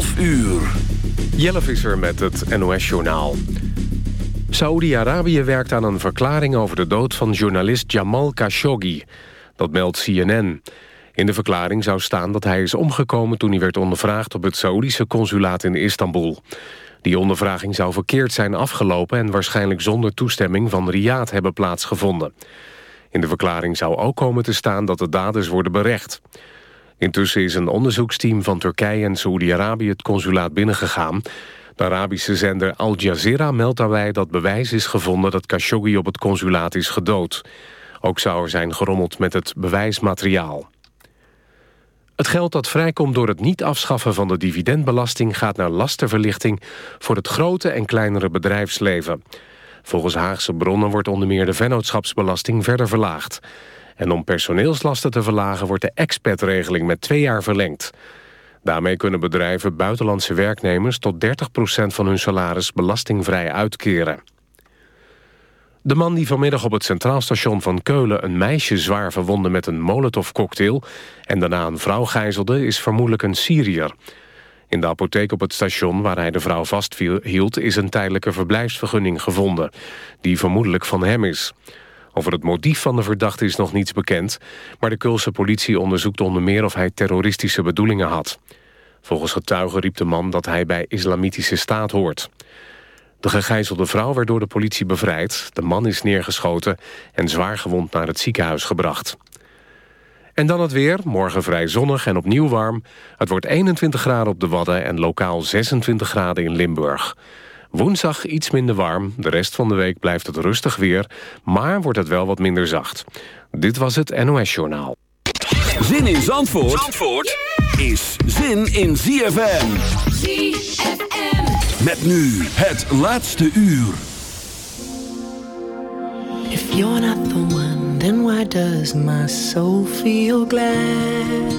12 uur. Jelle Visser met het NOS-journaal. Saoedi-Arabië werkt aan een verklaring over de dood van journalist Jamal Khashoggi. Dat meldt CNN. In de verklaring zou staan dat hij is omgekomen toen hij werd ondervraagd op het Saoedische consulaat in Istanbul. Die ondervraging zou verkeerd zijn afgelopen en waarschijnlijk zonder toestemming van Riyadh hebben plaatsgevonden. In de verklaring zou ook komen te staan dat de daders worden berecht. Intussen is een onderzoeksteam van Turkije en Saoedi-Arabië het consulaat binnengegaan. De Arabische zender Al Jazeera meldt daarbij dat bewijs is gevonden dat Khashoggi op het consulaat is gedood. Ook zou er zijn gerommeld met het bewijsmateriaal. Het geld dat vrijkomt door het niet afschaffen van de dividendbelasting... gaat naar lastenverlichting voor het grote en kleinere bedrijfsleven. Volgens Haagse bronnen wordt onder meer de vennootschapsbelasting verder verlaagd. En om personeelslasten te verlagen wordt de expertregeling met twee jaar verlengd. Daarmee kunnen bedrijven buitenlandse werknemers tot 30% van hun salaris belastingvrij uitkeren. De man die vanmiddag op het Centraal Station van Keulen... een meisje zwaar verwonde met een molotovcocktail... en daarna een vrouw gijzelde, is vermoedelijk een Syriër. In de apotheek op het station waar hij de vrouw vasthield... is een tijdelijke verblijfsvergunning gevonden... die vermoedelijk van hem is. Over het motief van de verdachte is nog niets bekend... maar de Keulse politie onderzoekt onder meer of hij terroristische bedoelingen had. Volgens getuigen riep de man dat hij bij islamitische staat hoort. De gegijzelde vrouw werd door de politie bevrijd. De man is neergeschoten en zwaar gewond naar het ziekenhuis gebracht. En dan het weer. Morgen vrij zonnig en opnieuw warm. Het wordt 21 graden op de Wadden en lokaal 26 graden in Limburg. Woensdag iets minder warm. De rest van de week blijft het rustig weer. Maar wordt het wel wat minder zacht. Dit was het NOS Journaal. Zin in Zandvoort, Zandvoort is zin in ZFM. ZFM. Met nu het laatste uur. If you're not the one, then why does my soul feel glad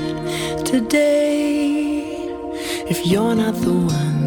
today? If you're not the one,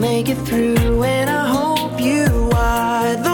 make it through, and I hope you are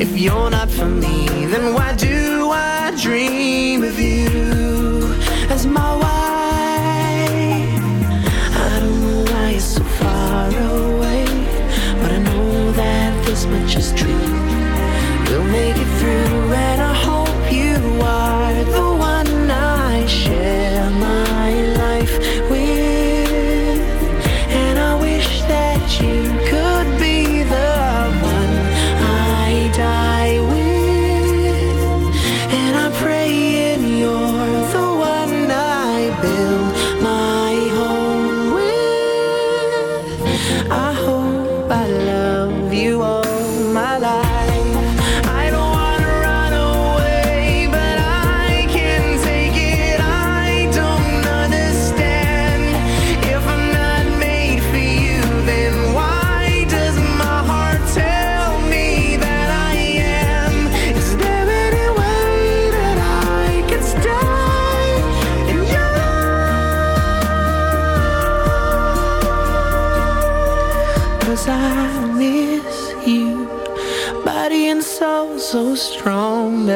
If you're not for me, then why do I dream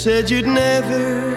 said you'd never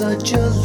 such a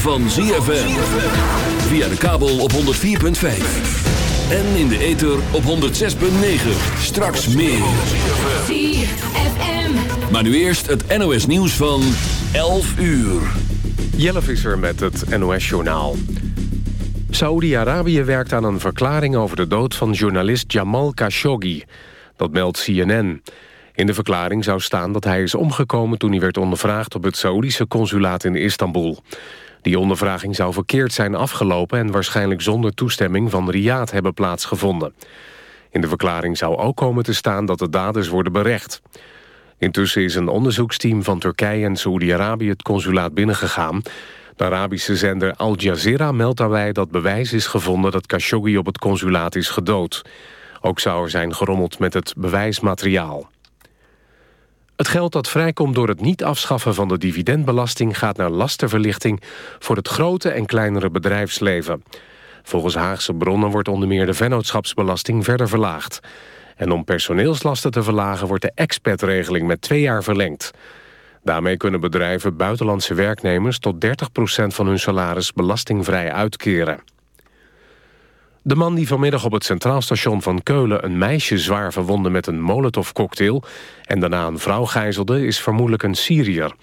van ZFM. Via de kabel op 104.5. En in de ether op 106.9. Straks meer. Maar nu eerst het NOS nieuws van 11 uur. Jelle Visser met het NOS journaal. Saoedi-Arabië werkt aan een verklaring over de dood van journalist Jamal Khashoggi. Dat meldt CNN. In de verklaring zou staan dat hij is omgekomen toen hij werd ondervraagd op het Saoedische consulaat in Istanbul. Die ondervraging zou verkeerd zijn afgelopen en waarschijnlijk zonder toestemming van Riyadh hebben plaatsgevonden. In de verklaring zou ook komen te staan dat de daders worden berecht. Intussen is een onderzoeksteam van Turkije en Saoedi-Arabië het consulaat binnengegaan. De Arabische zender Al Jazeera meldt daarbij dat bewijs is gevonden dat Khashoggi op het consulaat is gedood. Ook zou er zijn gerommeld met het bewijsmateriaal. Het geld dat vrijkomt door het niet afschaffen van de dividendbelasting... gaat naar lastenverlichting voor het grote en kleinere bedrijfsleven. Volgens Haagse bronnen wordt onder meer de vennootschapsbelasting verder verlaagd. En om personeelslasten te verlagen wordt de expertregeling met twee jaar verlengd. Daarmee kunnen bedrijven buitenlandse werknemers tot 30% van hun salaris belastingvrij uitkeren. De man die vanmiddag op het Centraal Station van Keulen... een meisje zwaar verwonde met een molotovcocktail... en daarna een vrouw gijzelde, is vermoedelijk een Syriër.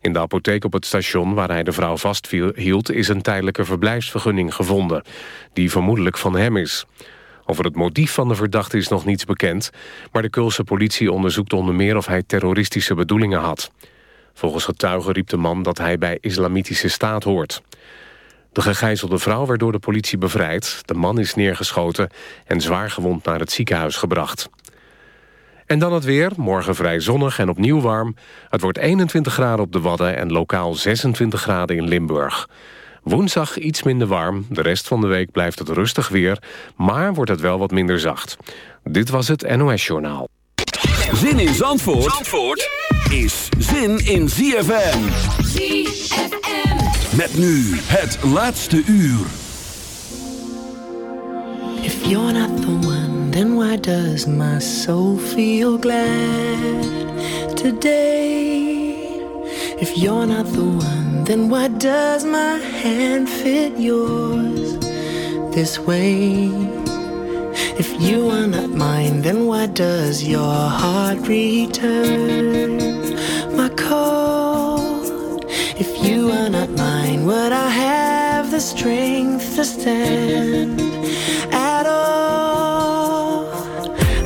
In de apotheek op het station waar hij de vrouw vasthield... is een tijdelijke verblijfsvergunning gevonden... die vermoedelijk van hem is. Over het motief van de verdachte is nog niets bekend... maar de Keulse politie onderzoekt onder meer of hij terroristische bedoelingen had. Volgens getuigen riep de man dat hij bij Islamitische Staat hoort. De gegijzelde vrouw werd door de politie bevrijd. De man is neergeschoten en zwaar gewond naar het ziekenhuis gebracht. En dan het weer, morgen vrij zonnig en opnieuw warm. Het wordt 21 graden op de Wadden en lokaal 26 graden in Limburg. Woensdag iets minder warm, de rest van de week blijft het rustig weer... maar wordt het wel wat minder zacht. Dit was het NOS Journaal. Zin in Zandvoort, Zandvoort is zin in ZFM. ZFM. Met nu het laatste uur. If you're not the one, then why does my soul feel glad today? If you're not the one, then why does my hand fit yours this way? If you are not mine, then why does your heart return my call? You are not mine, would I have the strength to stand at all?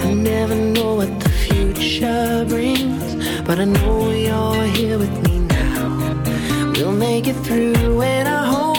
I never know what the future brings, but I know you're here with me now. We'll make it through, and I hope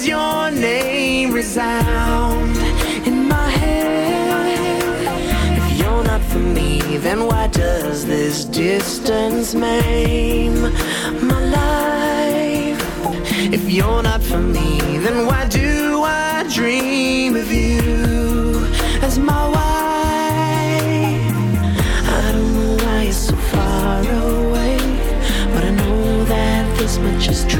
does your name resound in my head? If you're not for me, then why does this distance maim my life? If you're not for me, then why do I dream of you as my wife? I don't know why you're so far away, but I know that this much is true.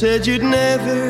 said you'd never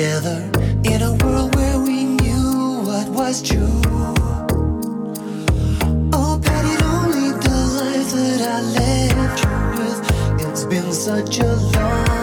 together in a world where we knew what was true. Oh, Patty, only the life that I left you with. It's been such a long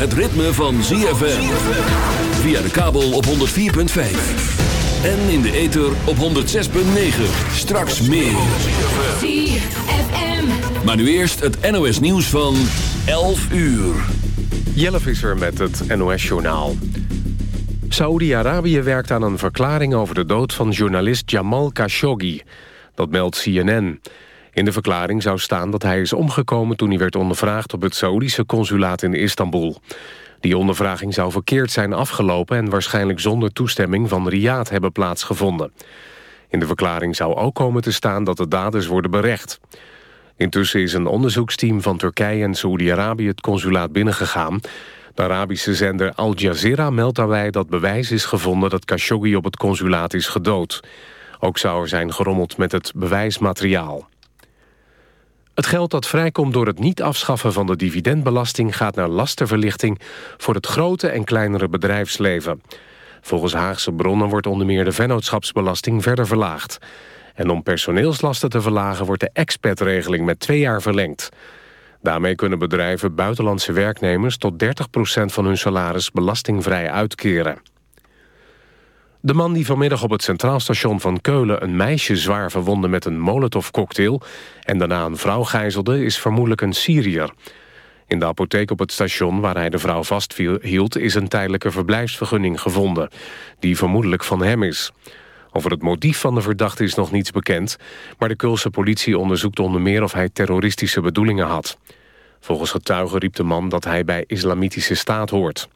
het ritme van ZFM. Via de kabel op 104.5. En in de ether op 106.9. Straks meer. ZFM. Maar nu eerst het NOS nieuws van 11 uur. Jelle Visser met het NOS journaal. Saoedi-Arabië werkt aan een verklaring over de dood van journalist Jamal Khashoggi. Dat meldt CNN. In de verklaring zou staan dat hij is omgekomen toen hij werd ondervraagd op het Saoedische consulaat in Istanbul. Die ondervraging zou verkeerd zijn afgelopen en waarschijnlijk zonder toestemming van Riyadh hebben plaatsgevonden. In de verklaring zou ook komen te staan dat de daders worden berecht. Intussen is een onderzoeksteam van Turkije en Saoedi-Arabië het consulaat binnengegaan. De Arabische zender Al Jazeera meldt daarbij dat bewijs is gevonden dat Khashoggi op het consulaat is gedood. Ook zou er zijn gerommeld met het bewijsmateriaal. Het geld dat vrijkomt door het niet afschaffen van de dividendbelasting... gaat naar lastenverlichting voor het grote en kleinere bedrijfsleven. Volgens Haagse bronnen wordt onder meer de vennootschapsbelasting verder verlaagd. En om personeelslasten te verlagen wordt de expertregeling met twee jaar verlengd. Daarmee kunnen bedrijven buitenlandse werknemers tot 30% van hun salaris belastingvrij uitkeren. De man die vanmiddag op het Centraal Station van Keulen... een meisje zwaar verwonde met een molotovcocktail... en daarna een vrouw gijzelde, is vermoedelijk een Syriër. In de apotheek op het station waar hij de vrouw vasthield... is een tijdelijke verblijfsvergunning gevonden... die vermoedelijk van hem is. Over het motief van de verdachte is nog niets bekend... maar de Keulse politie onderzoekt onder meer of hij terroristische bedoelingen had. Volgens getuigen riep de man dat hij bij islamitische staat hoort.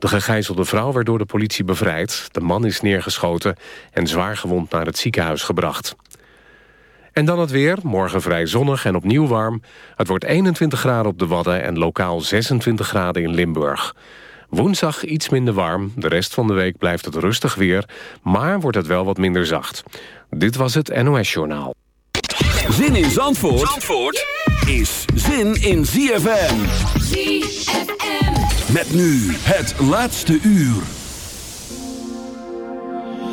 De gegijzelde vrouw werd door de politie bevrijd. De man is neergeschoten en zwaar gewond naar het ziekenhuis gebracht. En dan het weer. Morgen vrij zonnig en opnieuw warm. Het wordt 21 graden op de Wadden en lokaal 26 graden in Limburg. Woensdag iets minder warm. De rest van de week blijft het rustig weer. Maar wordt het wel wat minder zacht. Dit was het NOS Journaal. Zin in Zandvoort, Zandvoort is zin in ZFM. ZFM. Met nu het laatste uur.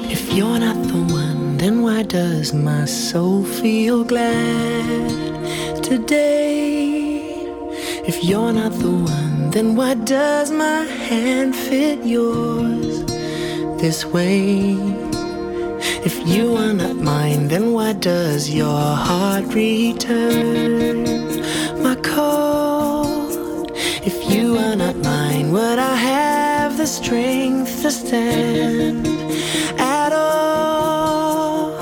If you're not the one, then why does my soul feel glad today? If you're not the one, then why does my hand fit yours this way? If you are not mine, then why does your heart return my call? You are not mine, would I have the strength to stand at all?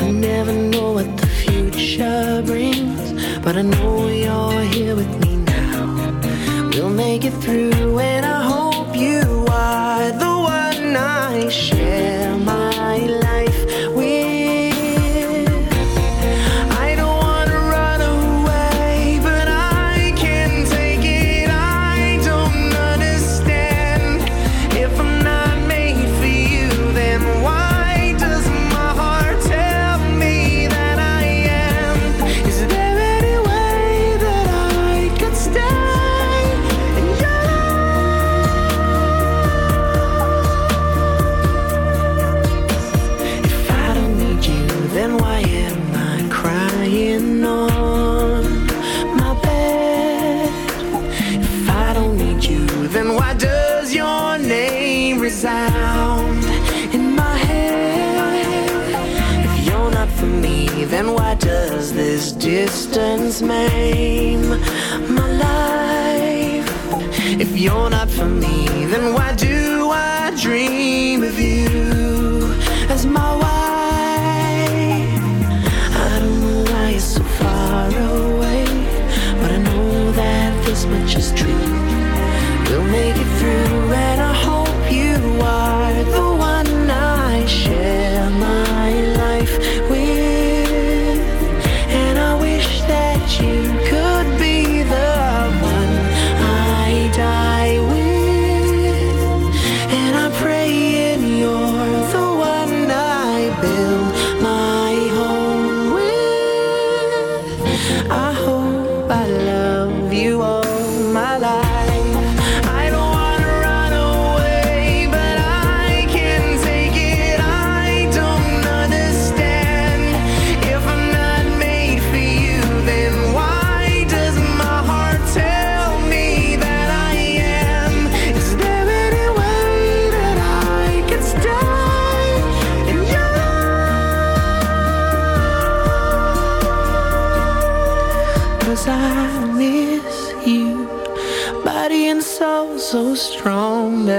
I never know what the future brings, but I know you're here with me now. We'll make it through, and I hope you are the one I share this distance maim my life? If you're not for me, then why do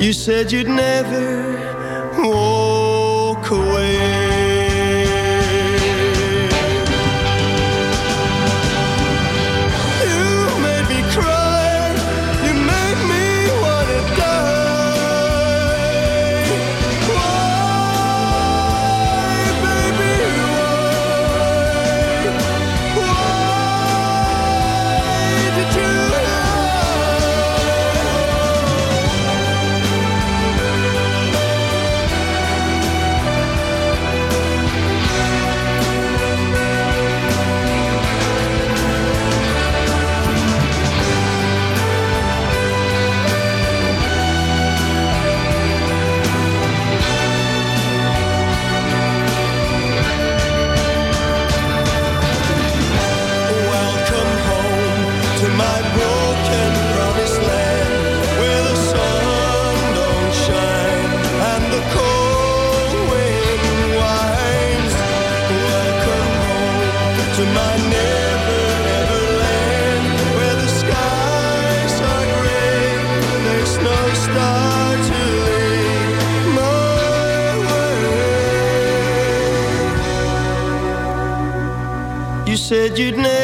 You said you'd never walk away. said you'd never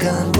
gun.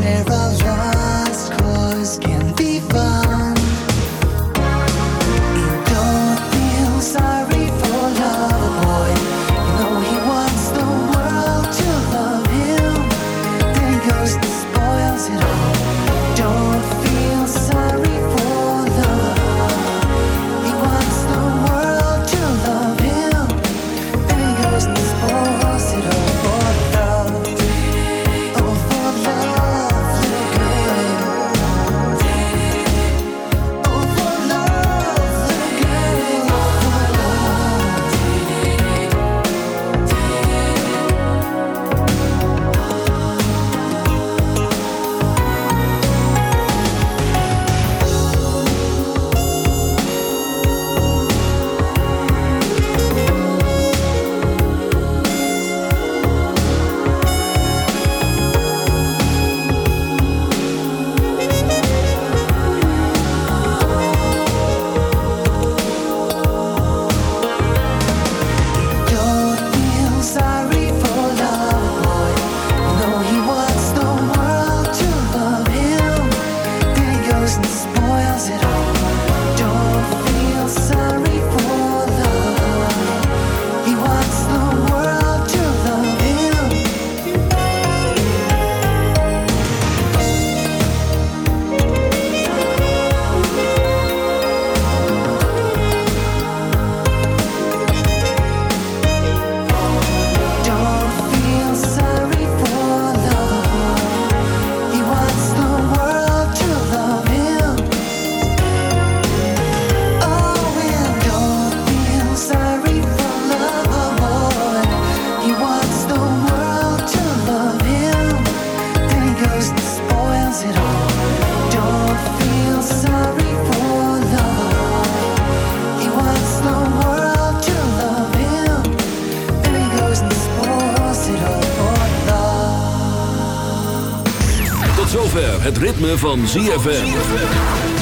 het ritme van ZFM.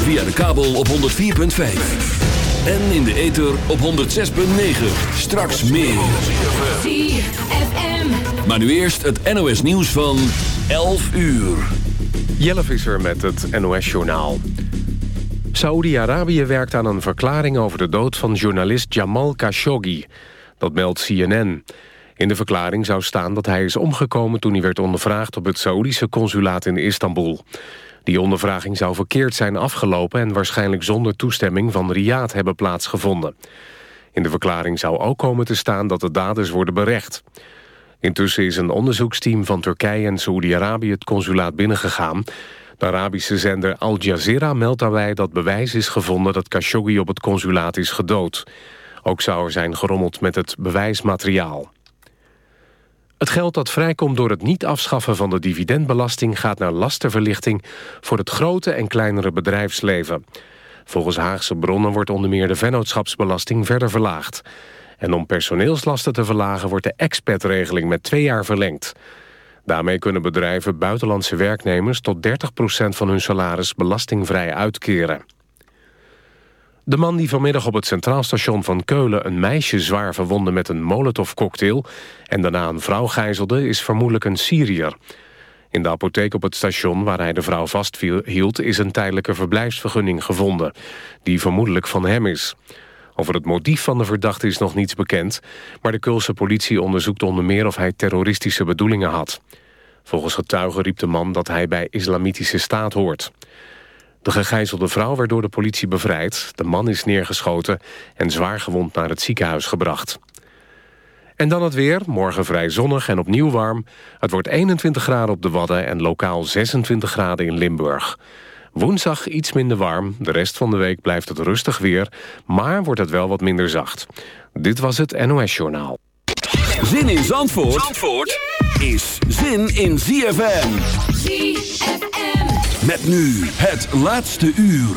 Via de kabel op 104.5. En in de ether op 106.9. Straks meer. Maar nu eerst het NOS nieuws van 11 uur. Jelle Visser met het NOS journaal. Saudi-Arabië werkt aan een verklaring over de dood van journalist Jamal Khashoggi. Dat meldt CNN. In de verklaring zou staan dat hij is omgekomen toen hij werd ondervraagd op het Saoedische consulaat in Istanbul. Die ondervraging zou verkeerd zijn afgelopen en waarschijnlijk zonder toestemming van Riyadh hebben plaatsgevonden. In de verklaring zou ook komen te staan dat de daders worden berecht. Intussen is een onderzoeksteam van Turkije en Saoedi-Arabië het consulaat binnengegaan. De Arabische zender Al Jazeera meldt daarbij dat bewijs is gevonden dat Khashoggi op het consulaat is gedood. Ook zou er zijn gerommeld met het bewijsmateriaal. Het geld dat vrijkomt door het niet afschaffen van de dividendbelasting... gaat naar lastenverlichting voor het grote en kleinere bedrijfsleven. Volgens Haagse bronnen wordt onder meer de vennootschapsbelasting verder verlaagd. En om personeelslasten te verlagen wordt de expatregeling met twee jaar verlengd. Daarmee kunnen bedrijven buitenlandse werknemers tot 30% van hun salaris belastingvrij uitkeren. De man die vanmiddag op het Centraal Station van Keulen... een meisje zwaar verwonde met een molotovcocktail... en daarna een vrouw gijzelde, is vermoedelijk een Syriër. In de apotheek op het station waar hij de vrouw vasthield... is een tijdelijke verblijfsvergunning gevonden... die vermoedelijk van hem is. Over het motief van de verdachte is nog niets bekend... maar de Keulse politie onderzoekt onder meer of hij terroristische bedoelingen had. Volgens getuigen riep de man dat hij bij Islamitische Staat hoort. De gegijzelde vrouw werd door de politie bevrijd. De man is neergeschoten en zwaar gewond naar het ziekenhuis gebracht. En dan het weer, morgen vrij zonnig en opnieuw warm. Het wordt 21 graden op de Wadden en lokaal 26 graden in Limburg. Woensdag iets minder warm, de rest van de week blijft het rustig weer... maar wordt het wel wat minder zacht. Dit was het NOS Journaal. Zin in Zandvoort, Zandvoort is zin in ZFM. ZFM. Met nu het laatste uur.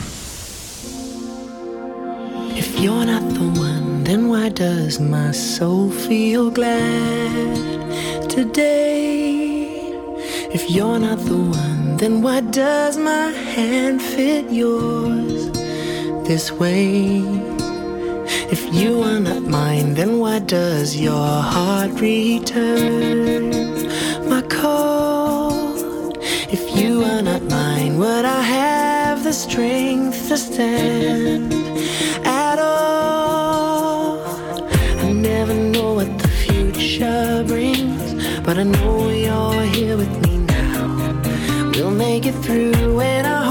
If you're not the one, then why does my soul feel glad today? If you're not the one, then why does my hand fit yours this way? If you are not mine, then why does your heart return my call? You are not mine, would I have the strength to stand at all? I never know what the future brings, but I know you're here with me now. We'll make it through, and I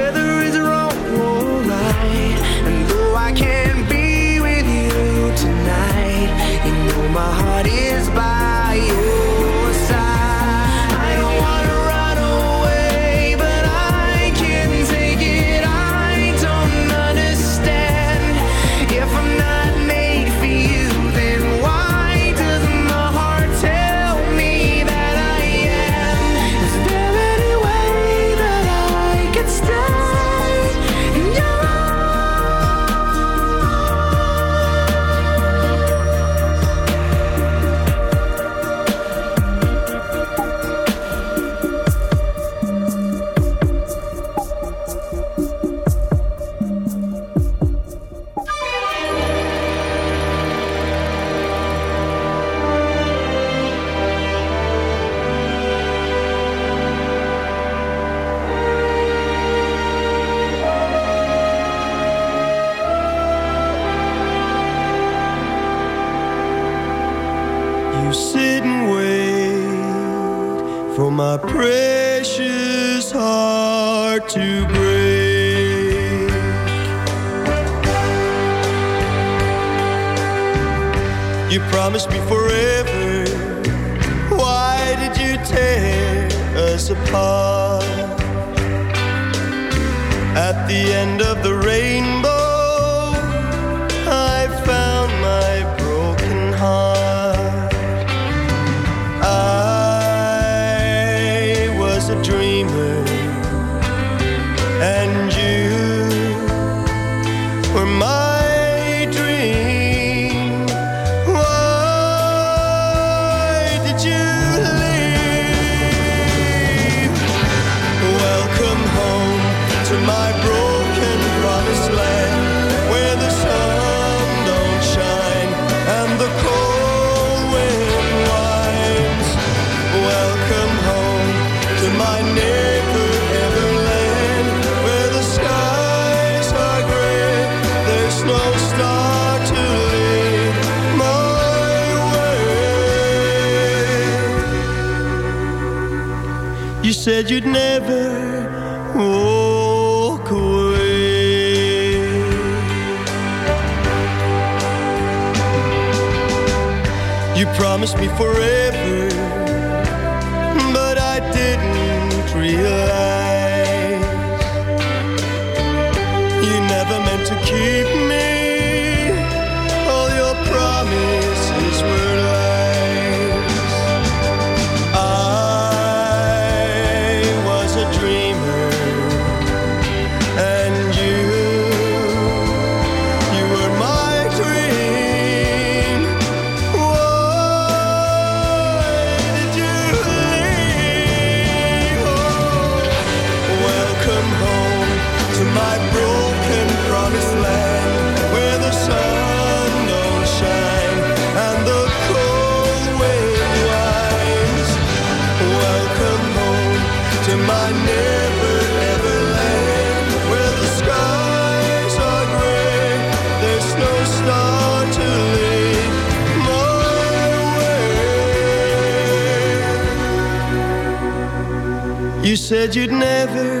said you'd never